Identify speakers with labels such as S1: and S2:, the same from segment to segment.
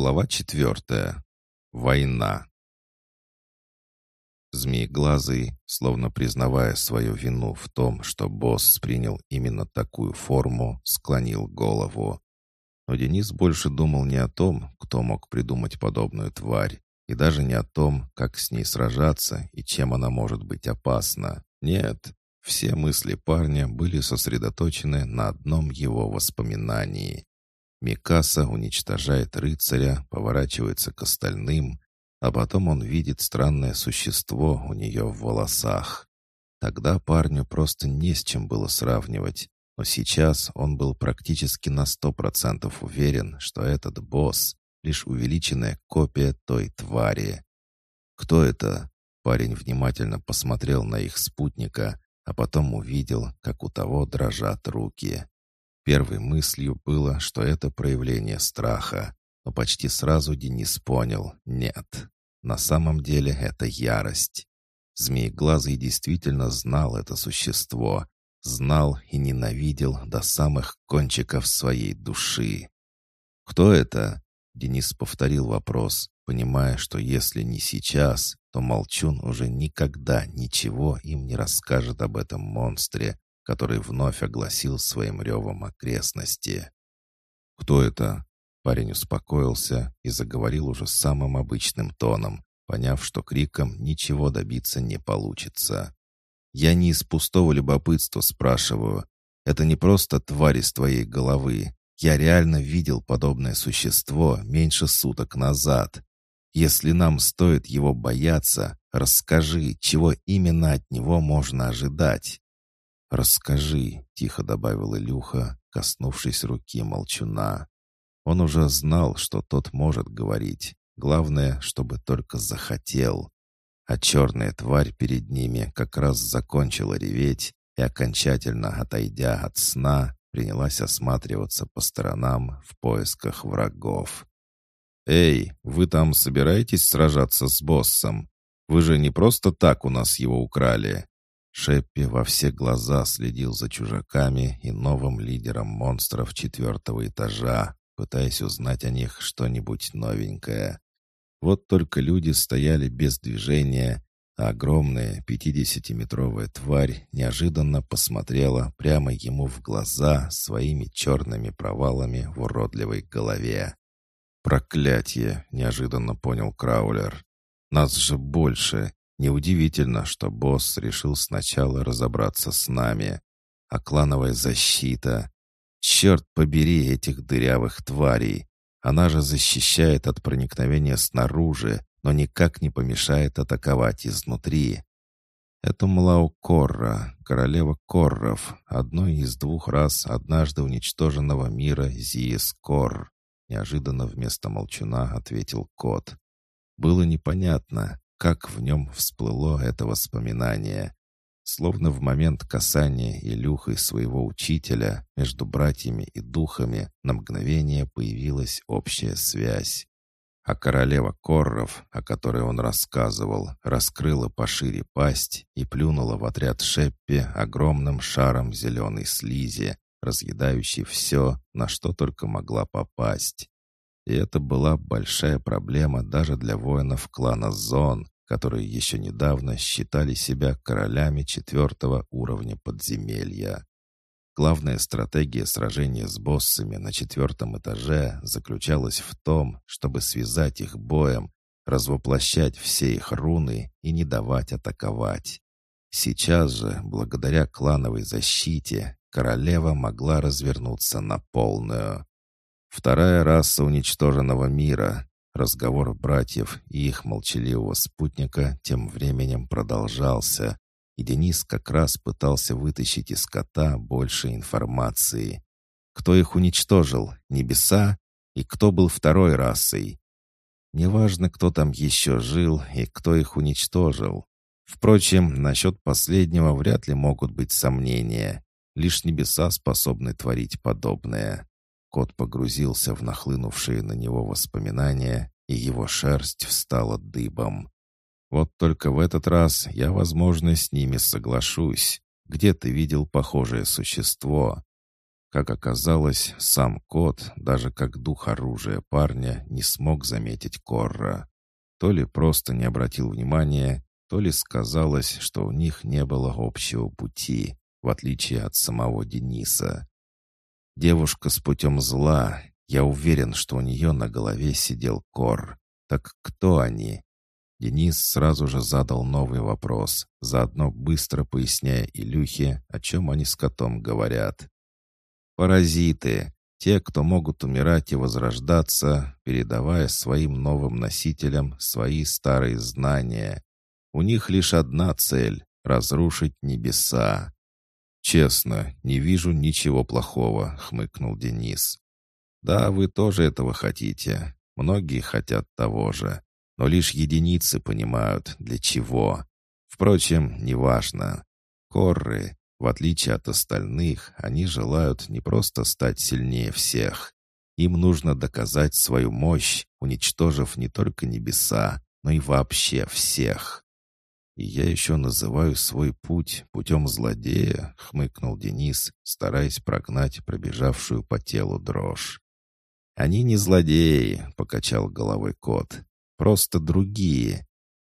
S1: Глава четвертая. Война. Змееглазый, словно признавая свою вину в том, что босс принял именно такую форму, склонил голову. Но Денис больше думал не о том, кто мог придумать подобную тварь, и даже не о том, как с ней сражаться и чем она может быть опасна. Нет, все мысли парня были сосредоточены на одном его воспоминании. Микаса уничтожает рыцаря, поворачивается к остальным, а потом он видит странное существо у нее в волосах. Тогда парню просто не с чем было сравнивать, но сейчас он был практически на сто процентов уверен, что этот босс — лишь увеличенная копия той твари. «Кто это?» Парень внимательно посмотрел на их спутника, а потом увидел, как у того дрожат руки. Первой мыслью было, что это проявление страха, но почти сразу Денис понял — нет. На самом деле это ярость. Змееглазый действительно знал это существо, знал и ненавидел до самых кончиков своей души. «Кто это?» — Денис повторил вопрос, понимая, что если не сейчас, то Молчун уже никогда ничего им не расскажет об этом монстре, который вновь огласил своим ревом окрестности. «Кто это?» Парень успокоился и заговорил уже самым обычным тоном, поняв, что криком ничего добиться не получится. «Я не из пустого любопытства спрашиваю. Это не просто тварь из твоей головы. Я реально видел подобное существо меньше суток назад. Если нам стоит его бояться, расскажи, чего именно от него можно ожидать. «Расскажи», — тихо добавил Илюха, коснувшись руки молчуна. Он уже знал, что тот может говорить. Главное, чтобы только захотел. А черная тварь перед ними как раз закончила реветь и, окончательно отойдя от сна, принялась осматриваться по сторонам в поисках врагов. «Эй, вы там собираетесь сражаться с боссом? Вы же не просто так у нас его украли!» Шеппи во все глаза следил за чужаками и новым лидером монстров четвертого этажа, пытаясь узнать о них что-нибудь новенькое. Вот только люди стояли без движения, а огромная пятидесятиметровая тварь неожиданно посмотрела прямо ему в глаза своими черными провалами в уродливой голове. «Проклятие!» — неожиданно понял Краулер. «Нас же больше, Неудивительно, что босс решил сначала разобраться с нами. А клановая защита... Черт побери этих дырявых тварей! Она же защищает от проникновения снаружи, но никак не помешает атаковать изнутри. Это Млау Корра, королева Корров, одной из двух раз однажды уничтоженного мира Зиес Кор. Неожиданно вместо молчуна ответил кот. Было непонятно, как в нем всплыло это воспоминание. Словно в момент касания Илюхой своего учителя между братьями и духами на мгновение появилась общая связь. А королева Корров, о которой он рассказывал, раскрыла пошире пасть и плюнула в отряд Шеппи огромным шаром зеленой слизи, разъедающей все, на что только могла попасть. И это была большая проблема даже для воинов клана Зон, которые еще недавно считали себя королями четвертого уровня подземелья. Главная стратегия сражения с боссами на четвертом этаже заключалась в том, чтобы связать их боем, развоплощать все их руны и не давать атаковать. Сейчас же, благодаря клановой защите, королева могла развернуться на полную. Вторая раса уничтоженного мира. Разговор братьев и их молчаливого спутника тем временем продолжался, и Денис как раз пытался вытащить из кота больше информации. Кто их уничтожил? Небеса? И кто был второй расой? Неважно, кто там еще жил и кто их уничтожил. Впрочем, насчет последнего вряд ли могут быть сомнения. Лишь небеса способны творить подобное. Кот погрузился в нахлынувшие на него воспоминания, и его шерсть встала дыбом. Вот только в этот раз я, возможно, с ними соглашусь. Где ты видел похожее существо? Как оказалось, сам кот, даже как дух оружия парня, не смог заметить Корра. То ли просто не обратил внимания, то ли сказалось, что у них не было общего пути, в отличие от самого Дениса. Девушка с путем зла, я уверен, что у нее на голове сидел Кор. Так кто они? Денис сразу же задал новый вопрос, заодно быстро поясняя Илюхе, о чем они с котом говорят. Паразиты. Те, кто могут умирать и возрождаться, передавая своим новым носителям свои старые знания. У них лишь одна цель — разрушить небеса. «Честно, не вижу ничего плохого», — хмыкнул Денис. «Да, вы тоже этого хотите. Многие хотят того же. Но лишь единицы понимают, для чего. Впрочем, неважно. Корры, в отличие от остальных, они желают не просто стать сильнее всех. Им нужно доказать свою мощь, уничтожив не только небеса, но и вообще всех. «И я еще называю свой путь путем злодея», — хмыкнул Денис, стараясь прогнать пробежавшую по телу дрожь. «Они не злодеи», — покачал головой кот. «Просто другие.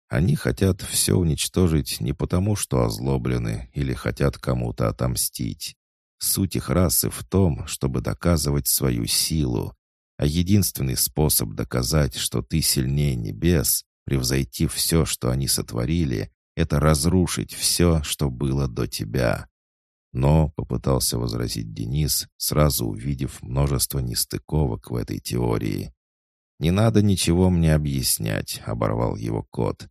S1: Они хотят все уничтожить не потому, что озлоблены или хотят кому-то отомстить. Суть их расы в том, чтобы доказывать свою силу. А единственный способ доказать, что ты сильнее небес, превзойти все, что они сотворили, это разрушить все, что было до тебя. Но, попытался возразить Денис, сразу увидев множество нестыковок в этой теории. «Не надо ничего мне объяснять», — оборвал его кот.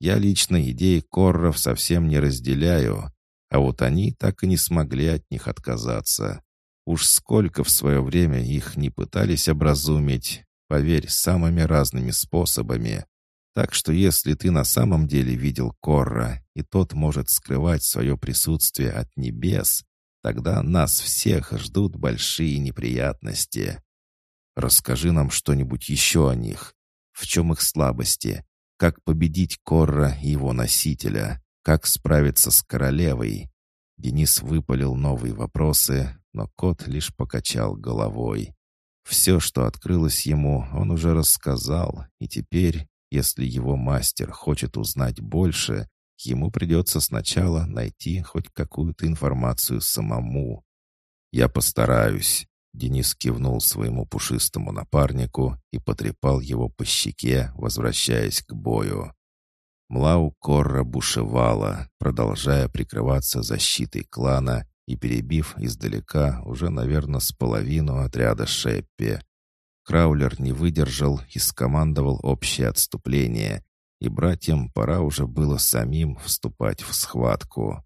S1: Я лично идеи Корров совсем не разделяю, а вот они так и не смогли от них отказаться. Уж сколько в свое время их не пытались образумить, поверь, самыми разными способами. Так что если ты на самом деле видел Корра, и тот может скрывать свое присутствие от небес, тогда нас всех ждут большие неприятности. Расскажи нам что-нибудь еще о них. В чем их слабости? Как победить Корра и его носителя? Как справиться с королевой? Денис выпалил новые вопросы, но кот лишь покачал головой. Все, что открылось ему, он уже рассказал, и теперь, если его мастер хочет узнать больше, ему придется сначала найти хоть какую-то информацию самому. «Я постараюсь», Денис кивнул своему пушистому напарнику и потрепал его по щеке, возвращаясь к бою. Млау Корра бушевала, продолжая прикрываться защитой клана и перебив издалека уже, наверное, с половину отряда Шеппи. Краулер не выдержал и скомандовал общее отступление, и братьям пора уже было самим вступать в схватку.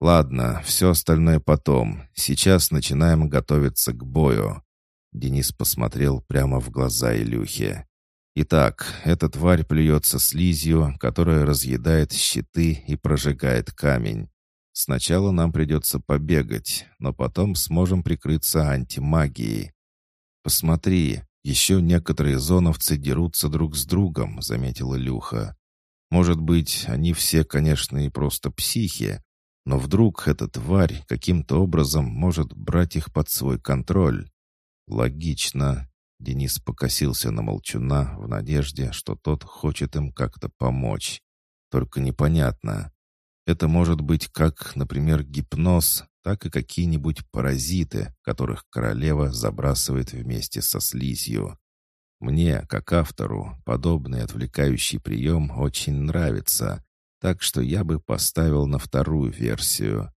S1: «Ладно, все остальное потом. Сейчас начинаем готовиться к бою». Денис посмотрел прямо в глаза Илюхе. «Итак, эта тварь плюется слизью, которая разъедает щиты и прожигает камень. Сначала нам придется побегать, но потом сможем прикрыться антимагией. Посмотри, еще некоторые зоновцы дерутся друг с другом», — заметила Илюха. «Может быть, они все, конечно, и просто психи, но вдруг эта тварь каким-то образом может брать их под свой контроль. Логично. Денис покосился на молчуна в надежде, что тот хочет им как-то помочь. Только непонятно. Это может быть как, например, гипноз, так и какие-нибудь паразиты, которых королева забрасывает вместе со слизью. Мне, как автору, подобный отвлекающий прием очень нравится, так что я бы поставил на вторую версию.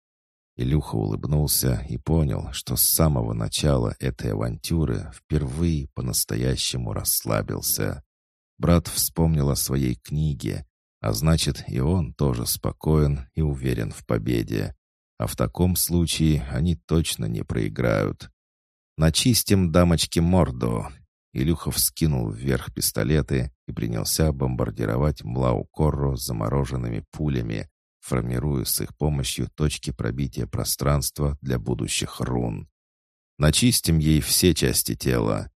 S1: Илюха улыбнулся и понял, что с самого начала этой авантюры впервые по-настоящему расслабился. Брат вспомнил о своей книге, а значит, и он тоже спокоен и уверен в победе. А в таком случае они точно не проиграют. «Начистим дамочке морду!» Илюхов скинул вверх пистолеты и принялся бомбардировать Млау-Корро замороженными пулями, формируя с их помощью точки пробития пространства для будущих рун. «Начистим ей все части тела!»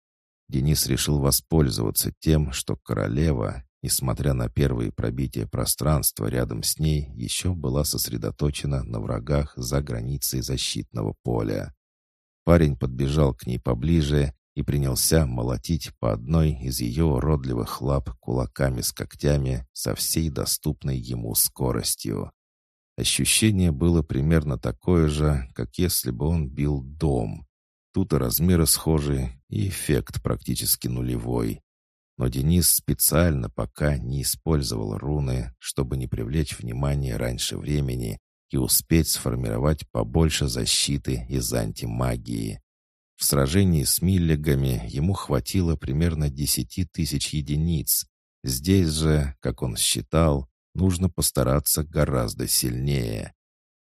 S1: Денис решил воспользоваться тем, что королева, несмотря на первые пробития пространства рядом с ней, еще была сосредоточена на врагах за границей защитного поля. Парень подбежал к ней поближе и принялся молотить по одной из ее уродливых лап кулаками с когтями со всей доступной ему скоростью. Ощущение было примерно такое же, как если бы он бил дом. Тут и размеры схожи, и эффект практически нулевой. Но Денис специально пока не использовал руны, чтобы не привлечь внимание раньше времени и успеть сформировать побольше защиты из антимагии. В сражении с миллигами ему хватило примерно десяти тысяч единиц. Здесь же, как он считал, нужно постараться гораздо сильнее.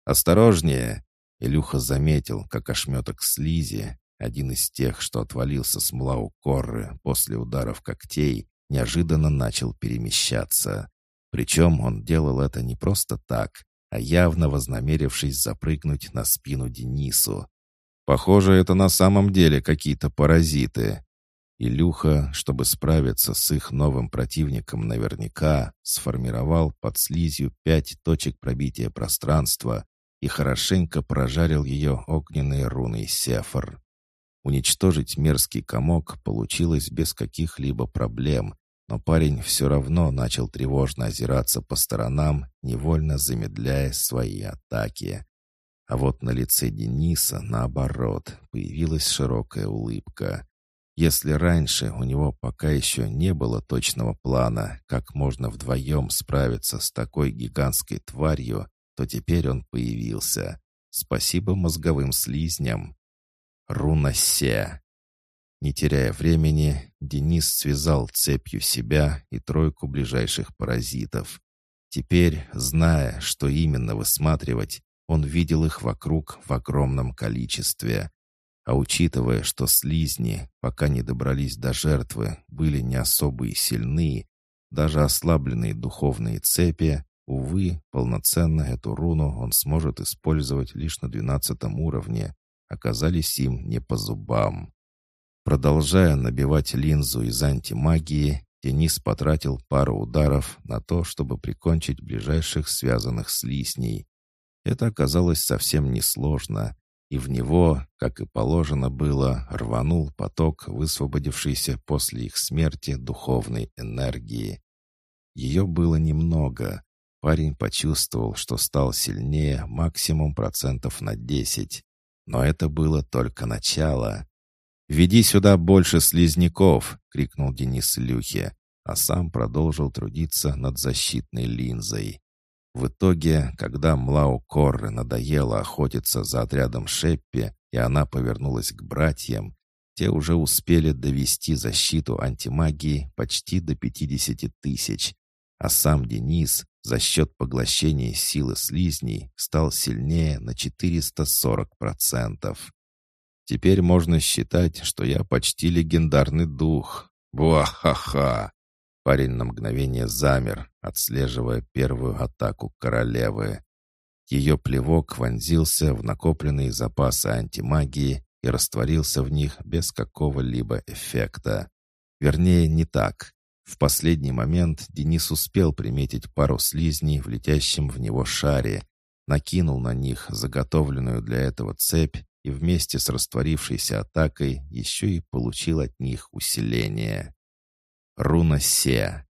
S1: «Осторожнее!» Илюха заметил, как ошметок слизи, один из тех, что отвалился с Млау Корры после ударов когтей, неожиданно начал перемещаться. Причем он делал это не просто так, а явно вознамерившись запрыгнуть на спину Денису. Похоже, это на самом деле какие-то паразиты. Илюха, чтобы справиться с их новым противником наверняка, сформировал под слизью пять точек пробития пространства и хорошенько прожарил ее огненной руной сефар. Уничтожить мерзкий комок получилось без каких-либо проблем, но парень все равно начал тревожно озираться по сторонам, невольно замедляя свои атаки. А вот на лице Дениса, наоборот, появилась широкая улыбка. Если раньше у него пока еще не было точного плана, как можно вдвоем справиться с такой гигантской тварью, то теперь он появился. Спасибо мозговым слизням. Руна Се. Не теряя времени, Денис связал цепью себя и тройку ближайших паразитов. Теперь, зная, что именно высматривать, он видел их вокруг в огромном количестве. А учитывая, что слизни, пока не добрались до жертвы, были не особо и сильны, даже ослабленные духовные цепи, увы, полноценно эту руну он сможет использовать лишь на двенадцатом уровне, оказались им не по зубам. Продолжая набивать линзу из антимагии, Денис потратил пару ударов на то, чтобы прикончить ближайших связанных слизней. Это оказалось совсем несложно, и в него, как и положено было, рванул поток высвободившейся после их смерти духовной энергии. Ее было немного. Парень почувствовал, что стал сильнее максимум процентов на десять. Но это было только начало. «Веди сюда больше слизняков!» — крикнул Денис Люхе, а сам продолжил трудиться над защитной линзой. В итоге, когда Млау Корры надоело охотиться за отрядом Шеппи, и она повернулась к братьям, те уже успели довести защиту антимагии почти до 50 тысяч, а сам Денис за счет поглощения силы слизней стал сильнее на 440%. Теперь можно считать, что я почти легендарный дух. Буа-ха-ха! Парень на мгновение замер, отслеживая первую атаку королевы. Ее плевок вонзился в накопленные запасы антимагии и растворился в них без какого-либо эффекта. Вернее, не так. В последний момент Денис успел приметить пару слизней в летящем в него шаре, накинул на них заготовленную для этого цепь и вместе с растворившейся атакой еще и получил от них усиление. Руна Се.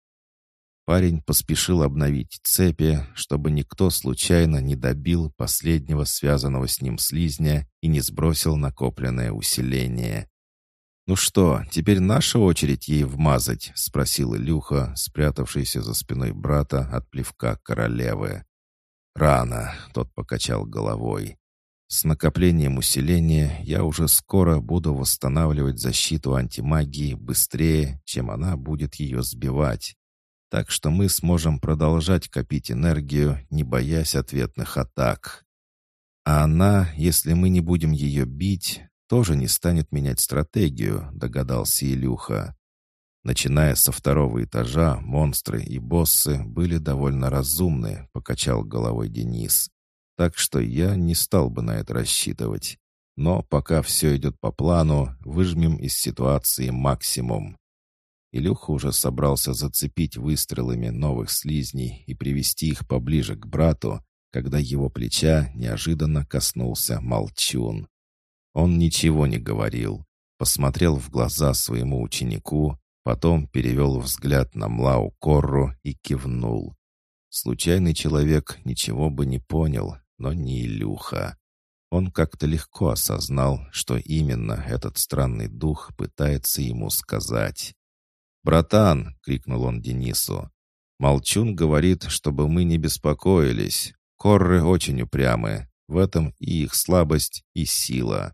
S1: Парень поспешил обновить цепи, чтобы никто случайно не добил последнего связанного с ним слизня и не сбросил накопленное усиление. «Ну что, теперь наша очередь ей вмазать?» — спросил Илюха, спрятавшийся за спиной брата от плевка королевы. «Рано», — тот покачал головой. «С накоплением усиления я уже скоро буду восстанавливать защиту антимагии быстрее, чем она будет ее сбивать так что мы сможем продолжать копить энергию, не боясь ответных атак. А она, если мы не будем ее бить, тоже не станет менять стратегию, догадался Илюха. Начиная со второго этажа, монстры и боссы были довольно разумны, покачал головой Денис. Так что я не стал бы на это рассчитывать. Но пока все идет по плану, выжмем из ситуации максимум. Илюха уже собрался зацепить выстрелами новых слизней и привести их поближе к брату, когда его плеча неожиданно коснулся молчун. Он ничего не говорил, посмотрел в глаза своему ученику, потом перевел взгляд на Млау Корру и кивнул. Случайный человек ничего бы не понял, но не Илюха. Он как-то легко осознал, что именно этот странный дух пытается ему сказать. «Братан!» — крикнул он Денису. «Молчун говорит, чтобы мы не беспокоились. Корры очень упрямы. В этом и их слабость, и сила.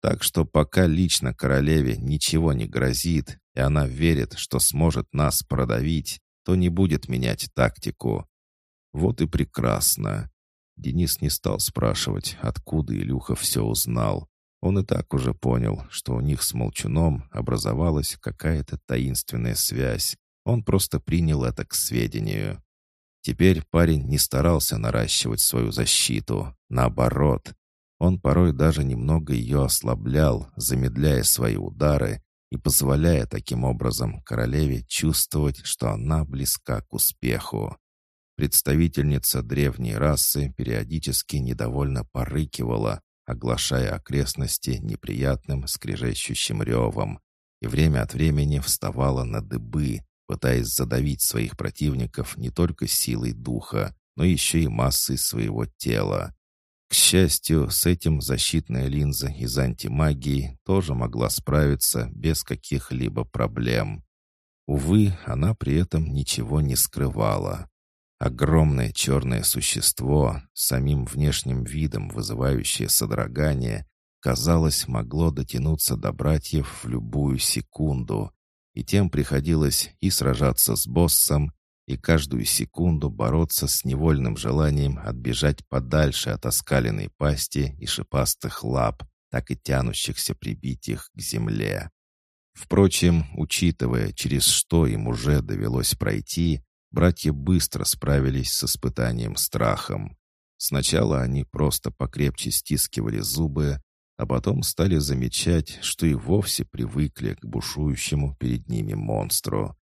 S1: Так что пока лично королеве ничего не грозит, и она верит, что сможет нас продавить, то не будет менять тактику. Вот и прекрасно. Денис не стал спрашивать, откуда Илюха все узнал. Он и так уже понял, что у них с Молчуном образовалась какая-то таинственная связь. Он просто принял это к сведению. Теперь парень не старался наращивать свою защиту. Наоборот, он порой даже немного ее ослаблял, замедляя свои удары и позволяя таким образом королеве чувствовать, что она близка к успеху. Представительница древней расы периодически недовольно порыкивала, оглашая окрестности неприятным скрежещущим ревом, и время от времени вставала на дыбы, пытаясь задавить своих противников не только силой духа, но еще и массой своего тела. К счастью, с этим защитная линза из антимагии тоже могла справиться без каких-либо проблем. Увы, она при этом ничего не скрывала. Огромное черное существо, самим внешним видом вызывающее содрогание, казалось, могло дотянуться до братьев в любую секунду, и тем приходилось и сражаться с боссом, и каждую секунду бороться с невольным желанием отбежать подальше от оскаленной пасти и шипастых лап, так и тянущихся прибить их к земле. Впрочем, учитывая, через что им уже довелось пройти, Братья быстро справились с испытанием страхом. Сначала они просто покрепче стискивали зубы, а потом стали замечать, что и вовсе привыкли к бушующему перед ними монстру.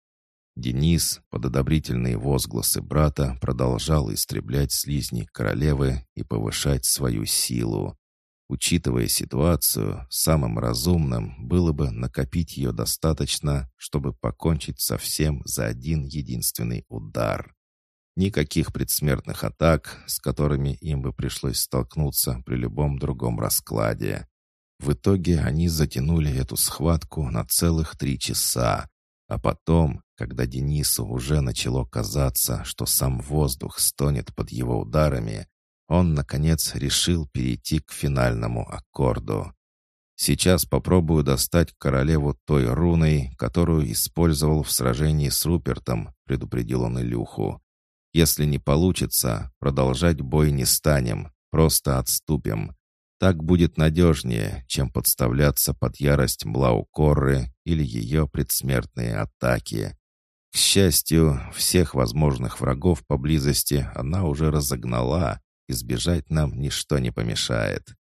S1: Денис, под одобрительные возгласы брата, продолжал истреблять слизни королевы и повышать свою силу. Учитывая ситуацию, самым разумным было бы накопить ее достаточно, чтобы покончить со всем за один единственный удар. Никаких предсмертных атак, с которыми им бы пришлось столкнуться при любом другом раскладе. В итоге они затянули эту схватку на целых три часа, а потом, когда Денису уже начало казаться, что сам воздух стонет под его ударами, он, наконец, решил перейти к финальному аккорду. «Сейчас попробую достать королеву той руной, которую использовал в сражении с Рупертом», — предупредил он Илюху. «Если не получится, продолжать бой не станем, просто отступим. Так будет надежнее, чем подставляться под ярость Млаукорры или ее предсмертные атаки. К счастью, всех возможных врагов поблизости она уже разогнала, Избежать нам ничто не помешает.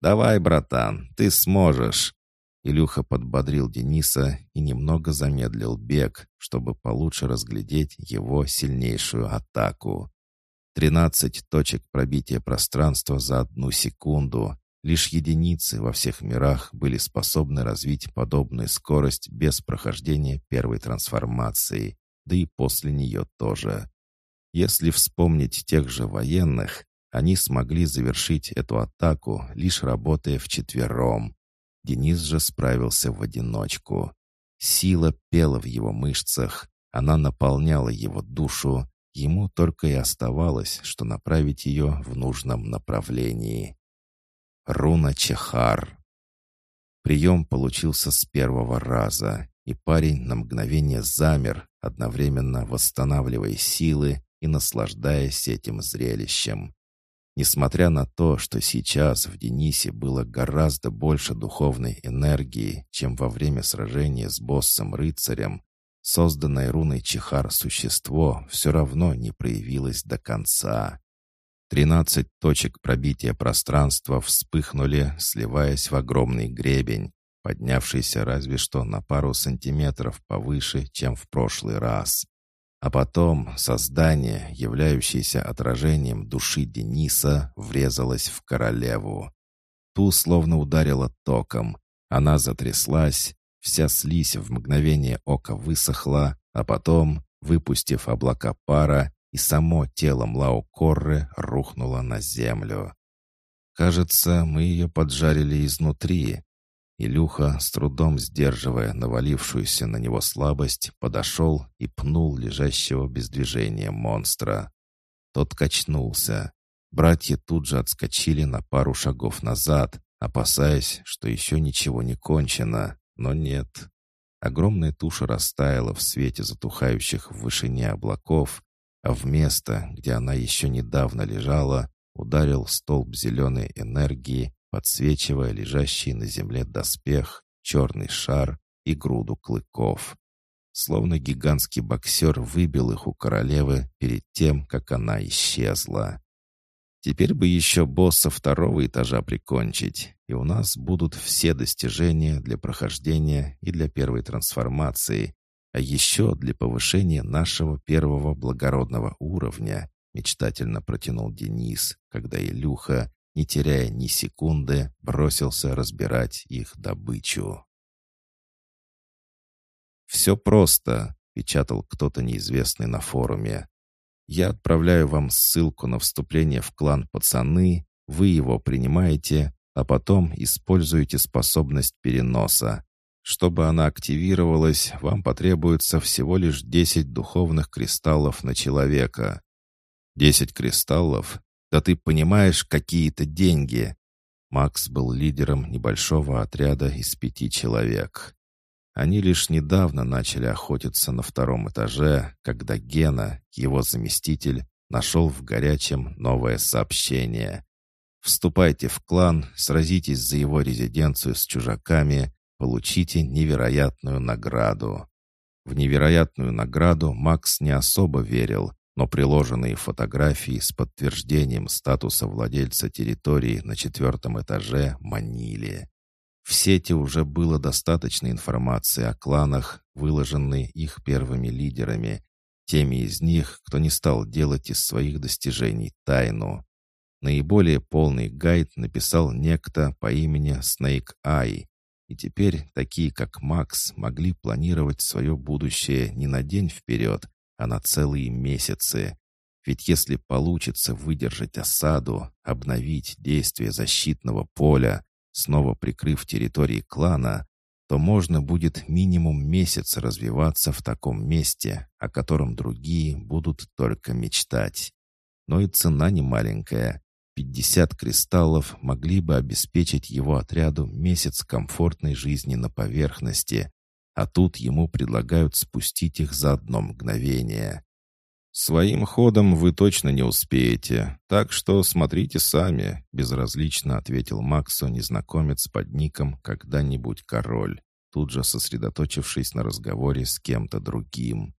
S1: «Давай, братан, ты сможешь!» Илюха подбодрил Дениса и немного замедлил бег, чтобы получше разглядеть его сильнейшую атаку. Тринадцать точек пробития пространства за одну секунду. Лишь единицы во всех мирах были способны развить подобную скорость без прохождения первой трансформации, да и после нее тоже. Если вспомнить тех же военных, они смогли завершить эту атаку, лишь работая вчетвером. Денис же справился в одиночку. Сила пела в его мышцах, она наполняла его душу, ему только и оставалось, что направить ее в нужном направлении. Руна Чехар. Прием получился с первого раза, и парень на мгновение замер, одновременно восстанавливая силы и наслаждаясь этим зрелищем. Несмотря на то, что сейчас в Денисе было гораздо больше духовной энергии, чем во время сражения с боссом-рыцарем, созданное руной Чихар существо все равно не проявилось до конца. Тринадцать точек пробития пространства вспыхнули, сливаясь в огромный гребень, поднявшийся разве что на пару сантиметров повыше, чем в прошлый раз. А потом создание, являющееся отражением души Дениса, врезалось в королеву. ту словно ударило током. Она затряслась, вся слизь в мгновение ока высохла, а потом, выпустив облака пара, и само тело Млау-Корры рухнуло на землю. Кажется, мы ее поджарили изнутри. Илюха, с трудом сдерживая навалившуюся на него слабость, подошел и пнул лежащего без движения монстра. Тот качнулся. Братья тут же отскочили на пару шагов назад, опасаясь, что еще ничего не кончено, но нет. Огромная туша растаяла в свете затухающих в вышине облаков, а в место, где она еще недавно лежала, ударил столб зеленой энергии, подсвечивая лежащий на земле доспех, черный шар и груду клыков. Словно гигантский боксер выбил их у королевы перед тем, как она исчезла. Теперь бы еще босса второго этажа прикончить, и у нас будут все достижения для прохождения и для первой трансформации, а еще для повышения нашего первого благородного уровня, мечтательно протянул Денис, когда Илюха, не теряя ни секунды, бросился разбирать их добычу. «Все просто», — печатал кто-то неизвестный на форуме. «Я отправляю вам ссылку на вступление в клан «Пацаны», вы его принимаете, а потом используете способность переноса. Чтобы она активировалась, вам потребуется всего лишь 10 духовных кристаллов на человека. Десять кристаллов? Да ты понимаешь, какие-то деньги!» Макс был лидером небольшого отряда из пяти человек. Они лишь недавно начали охотиться на втором этаже, когда Гена, его заместитель, нашел в горячем новое сообщение. «Вступайте в клан, сразитесь за его резиденцию с чужаками, получите невероятную награду». В невероятную награду Макс не особо верил, но приложенные фотографии с подтверждением статуса владельца территории на четвертом этаже манили. В сети уже было достаточно информации о кланах, выложенной их первыми лидерами, теми из них, кто не стал делать из своих достижений тайну. Наиболее полный гайд написал некто по имени Snake Eye, и теперь такие, как Макс, могли планировать свое будущее не на день вперед, а на целые месяцы. Ведь если получится выдержать осаду, обновить действие защитного поля, снова прикрыв территории клана, то можно будет минимум месяц развиваться в таком месте, о котором другие будут только мечтать. Но и цена не маленькая. 50 кристаллов могли бы обеспечить его отряду месяц комфортной жизни на поверхности, а тут ему предлагают спустить их за одно мгновение. «Своим ходом вы точно не успеете, так что смотрите сами», — безразлично ответил Максу незнакомец под ником «Когда-нибудь король», тут же сосредоточившись на разговоре с кем-то другим.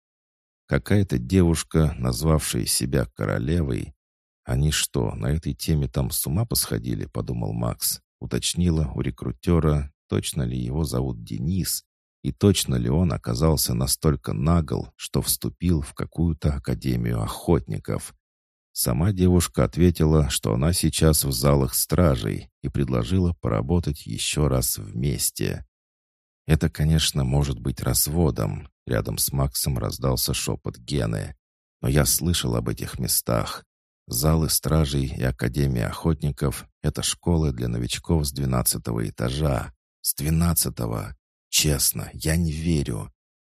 S1: Какая-то девушка, назвавшая себя королевой. «Они что, на этой теме там с ума посходили?» — подумал Макс. Уточнила у рекрутера, точно ли его зовут Денис, и точно ли он оказался настолько нагл, что вступил в какую-то академию охотников? Сама девушка ответила, что она сейчас в залах стражей и предложила поработать еще раз вместе. Это, конечно, может быть разводом. Рядом с Максом раздался шепот Гены. Но я слышал об этих местах. Залы стражей и Академия охотников — это школы для новичков с двенадцатого этажа. С двенадцатого! Честно, я не верю.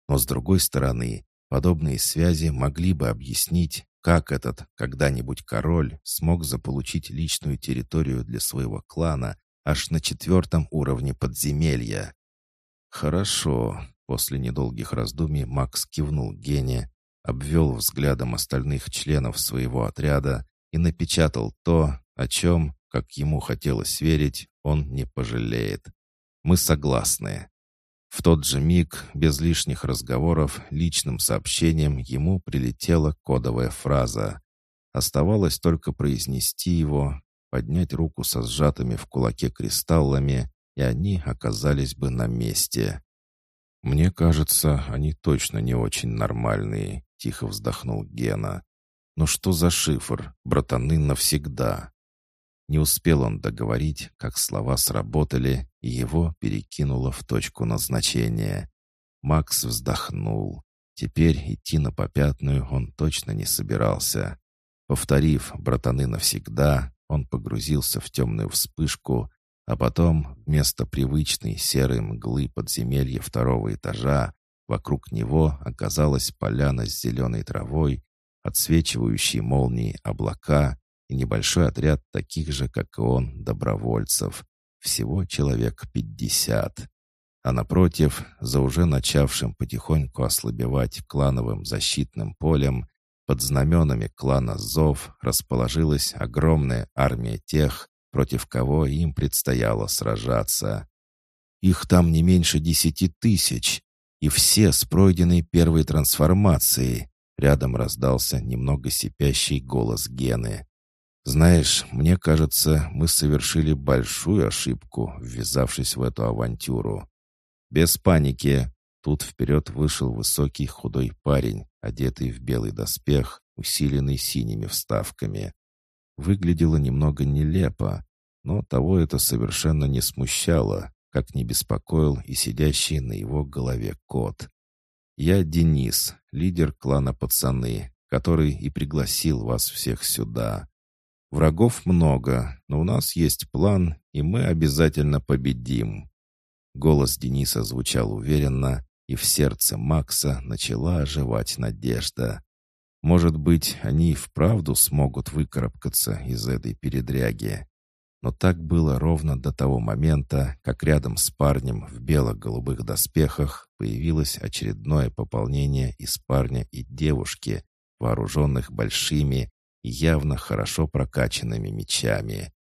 S1: Но с другой стороны, подобные связи могли бы объяснить, как этот когда-нибудь король смог заполучить личную территорию для своего клана аж на четвертом уровне подземелья. «Хорошо», — после недолгих раздумий Макс кивнул Гене, обвел взглядом остальных членов своего отряда и напечатал то, о чем, как ему хотелось верить, он не пожалеет. «Мы согласны». В тот же миг, без лишних разговоров, личным сообщением ему прилетела кодовая фраза. Оставалось только произнести его, поднять руку со сжатыми в кулаке кристаллами, и они оказались бы на месте. «Мне кажется, они точно не очень нормальные», — тихо вздохнул Гена. «Но что за шифр? Братаны навсегда». Не успел он договорить, как слова сработали, и его перекинуло в точку назначения. Макс вздохнул. Теперь идти на попятную он точно не собирался. Повторив «братаны навсегда», он погрузился в темную вспышку, а потом вместо привычной серой мглы подземелья второго этажа вокруг него оказалась поляна с зеленой травой, отсвечивающие молнии облака и небольшой отряд таких же, как и он, добровольцев. Всего человек пятьдесят. А напротив, за уже начавшим потихоньку ослабевать клановым защитным полем, под знаменами клана Зов расположилась огромная армия тех, против кого им предстояло сражаться. Их там не меньше десяти тысяч, и все с пройденной первой трансформацией. Рядом раздался немного сипящий голос Гены. «Знаешь, мне кажется, мы совершили большую ошибку, ввязавшись в эту авантюру. Без паники!» Тут вперед вышел высокий худой парень, одетый в белый доспех, усиленный синими вставками. Выглядело немного нелепо, но того это совершенно не смущало, как не беспокоил и сидящий на его голове кот. «Я Денис, лидер клана «Пацаны», который и пригласил вас всех сюда. Врагов много, но у нас есть план, и мы обязательно победим». Голос Дениса звучал уверенно, и в сердце Макса начала оживать надежда. Может быть, они и вправду смогут выкарабкаться из этой передряги. Но так было ровно до того момента, как рядом с парнем в бело-голубых доспехах появилось очередное пополнение из парня и девушки, вооруженных большими и явно хорошо прокачанными мечами.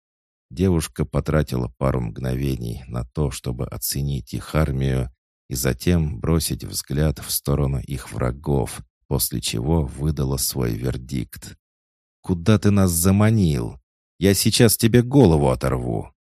S1: Девушка потратила пару мгновений на то, чтобы оценить их армию и затем бросить взгляд в сторону их врагов, после чего выдала свой вердикт. «Куда ты нас заманил? Я сейчас тебе голову оторву!»